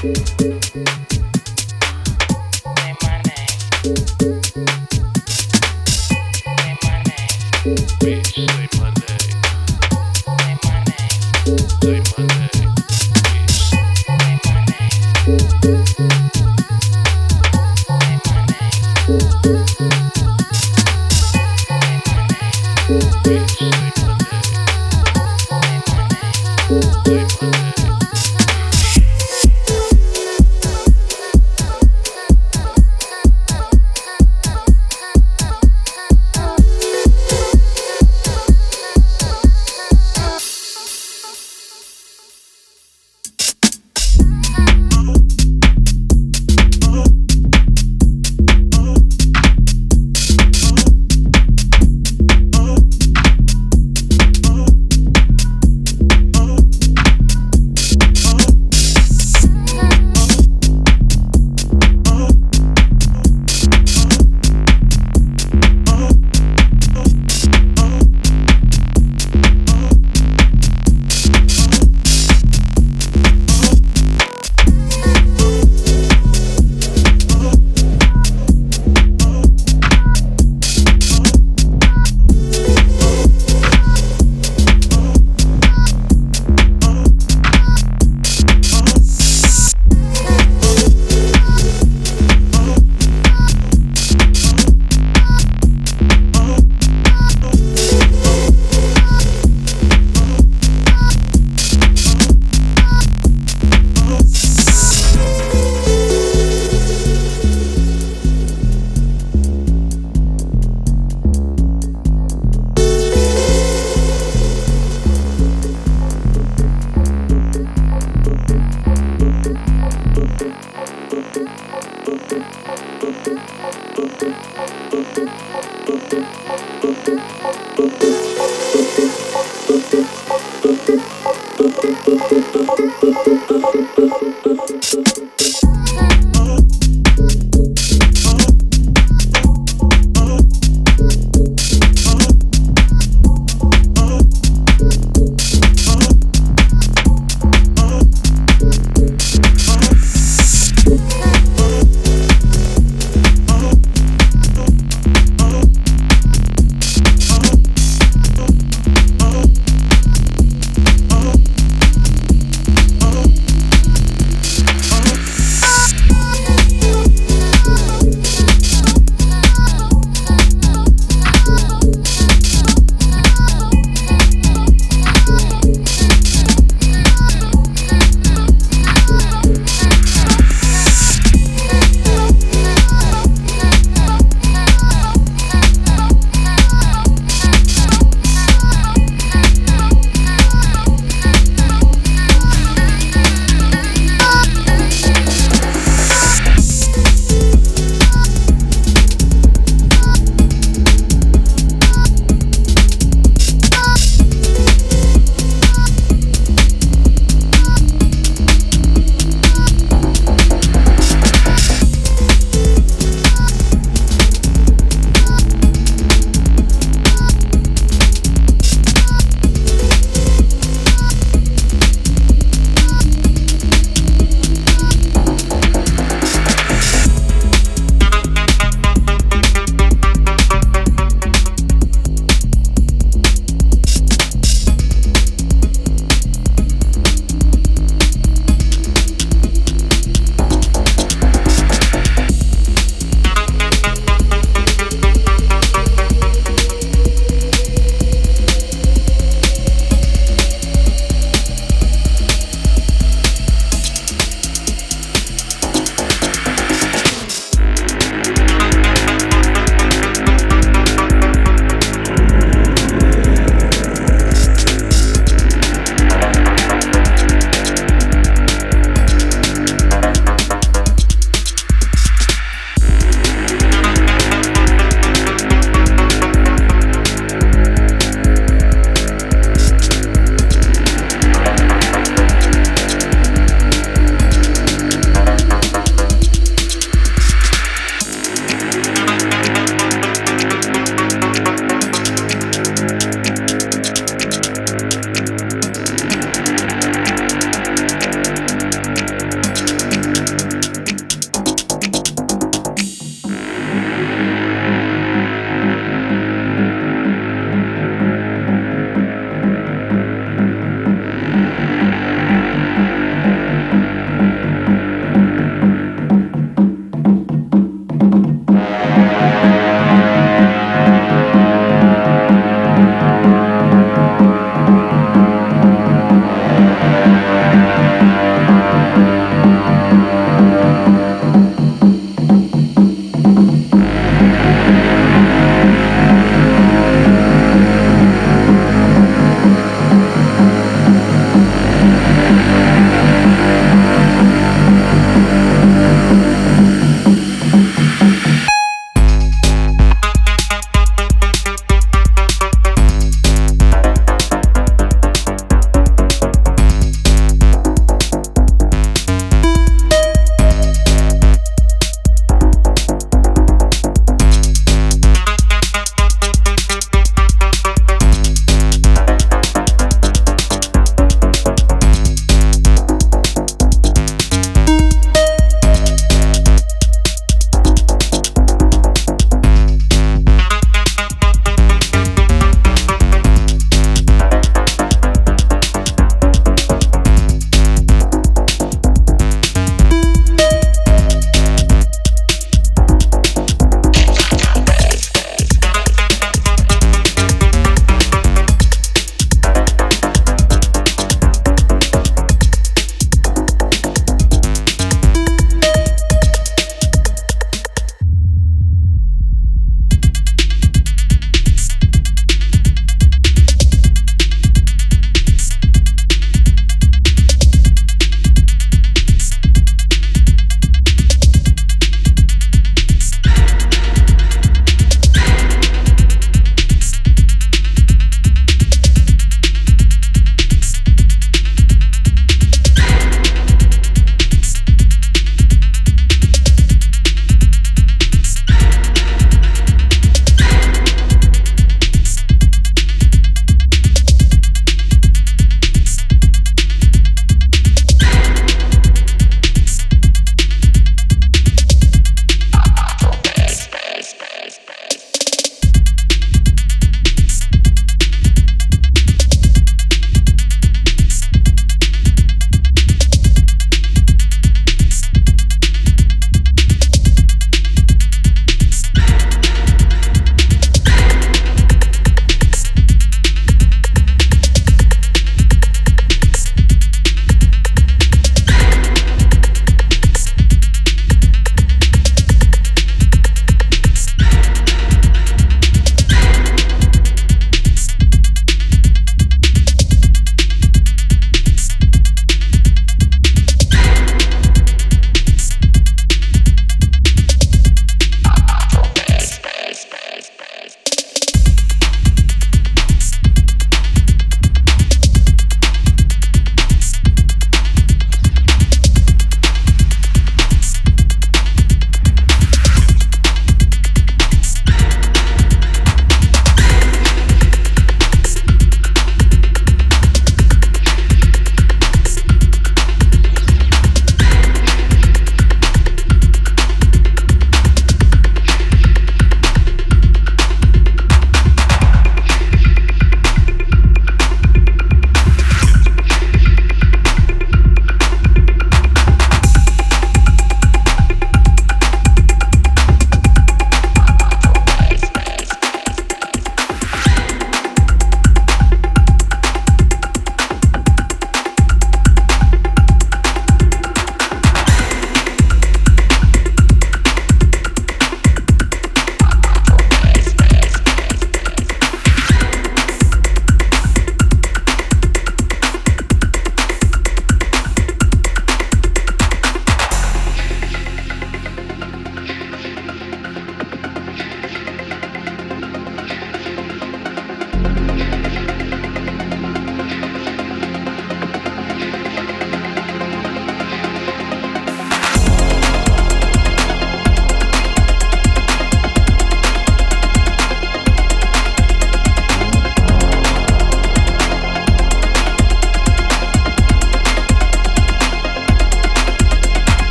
Música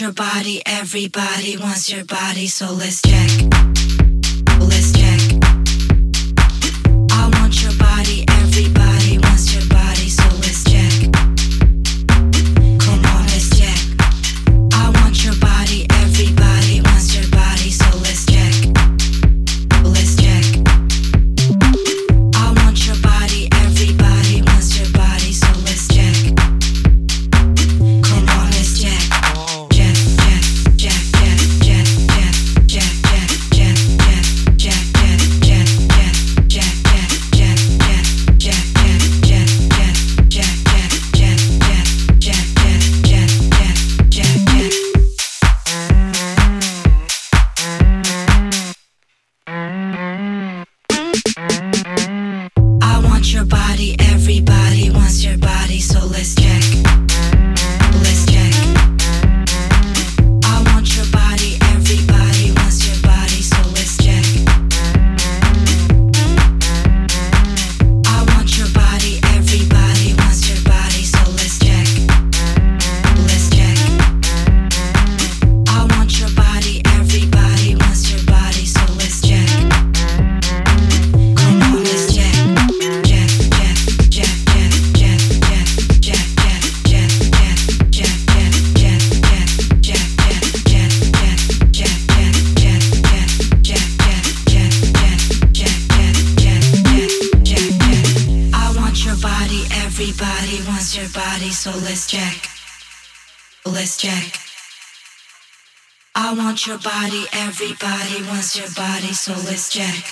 your body, everybody wants your body, so let's check. Let's jack. Let's jack. I want your body, everybody wants your body, so let's jack.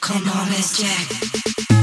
Come on, let's jack.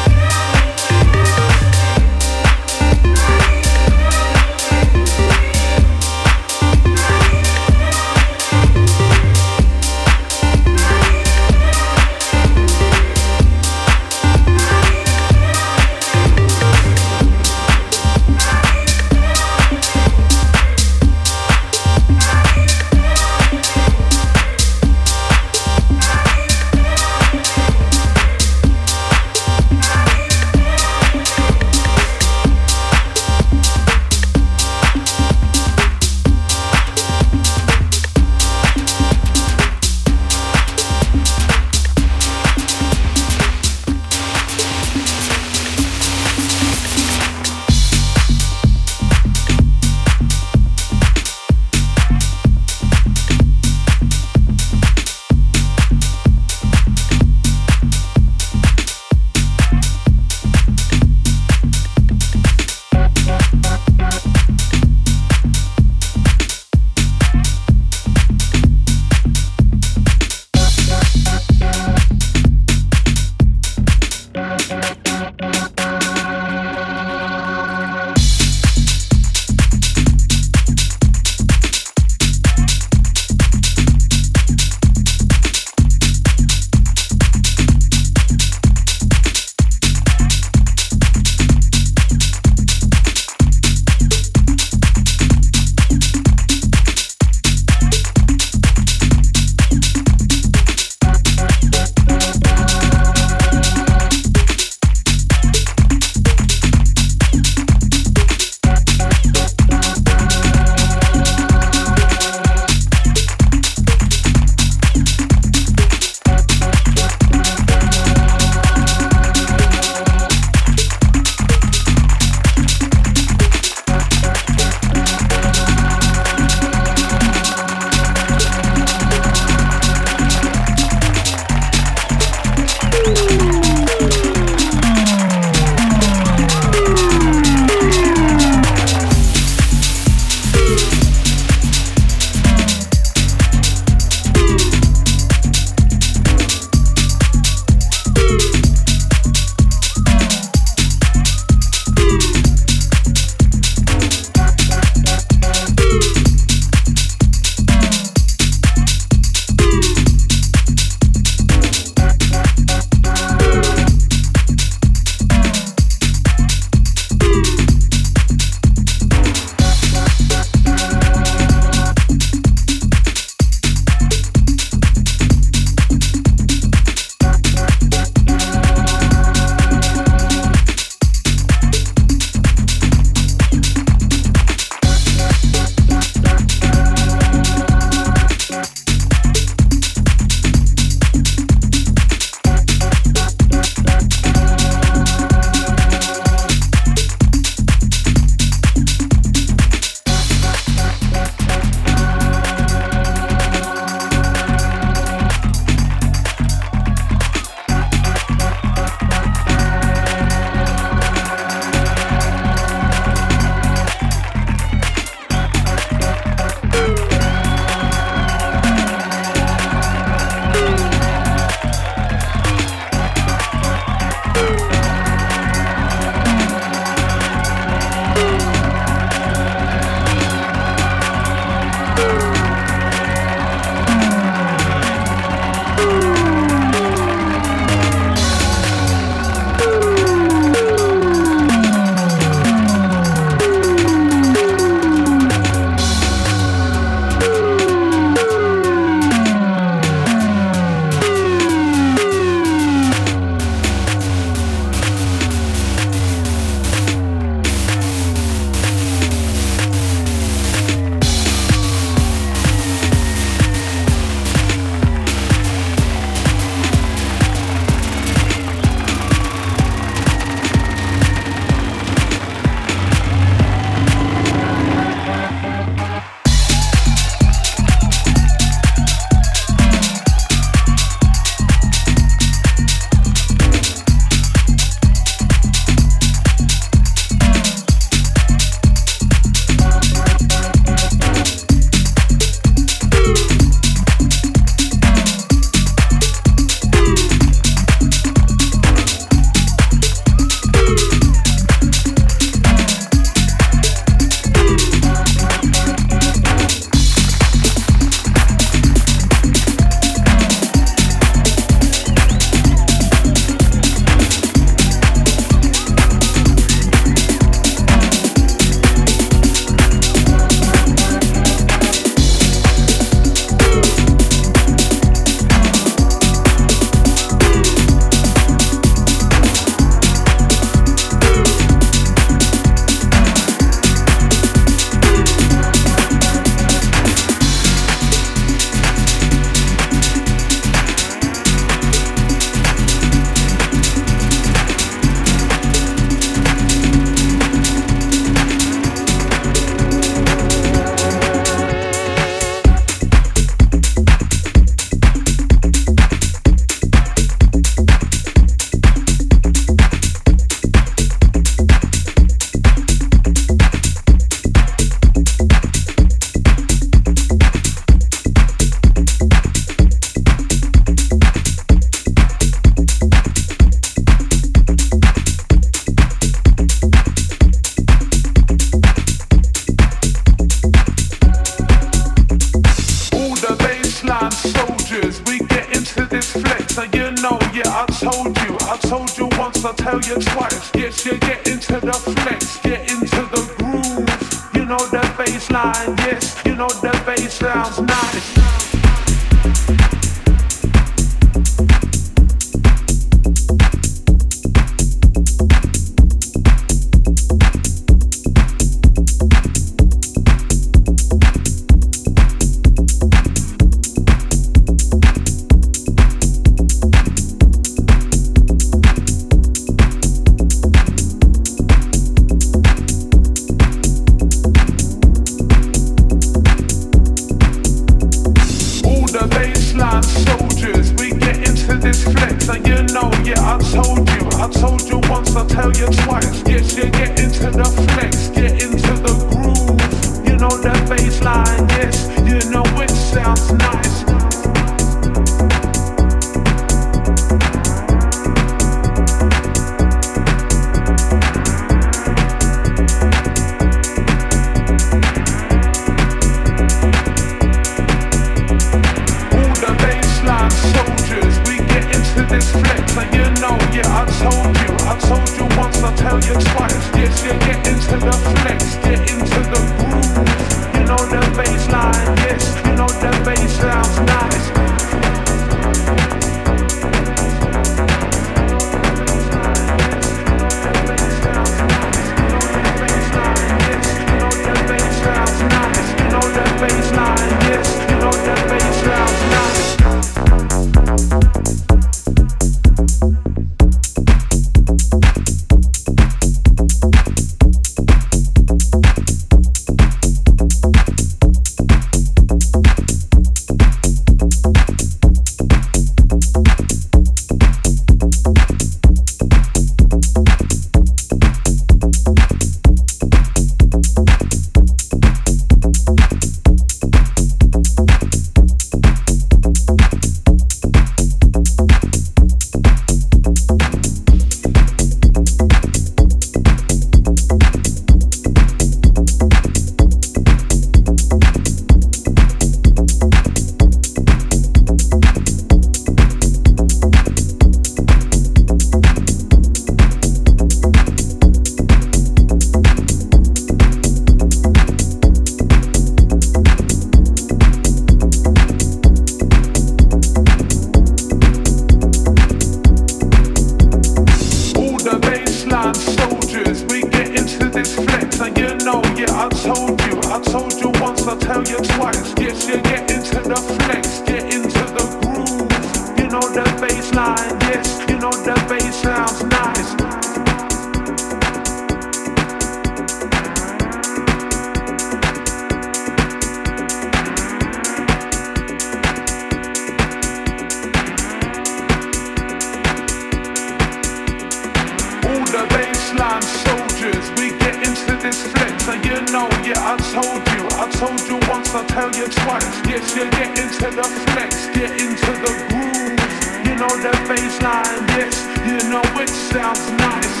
Know that bass line, yes, you know it sounds nice.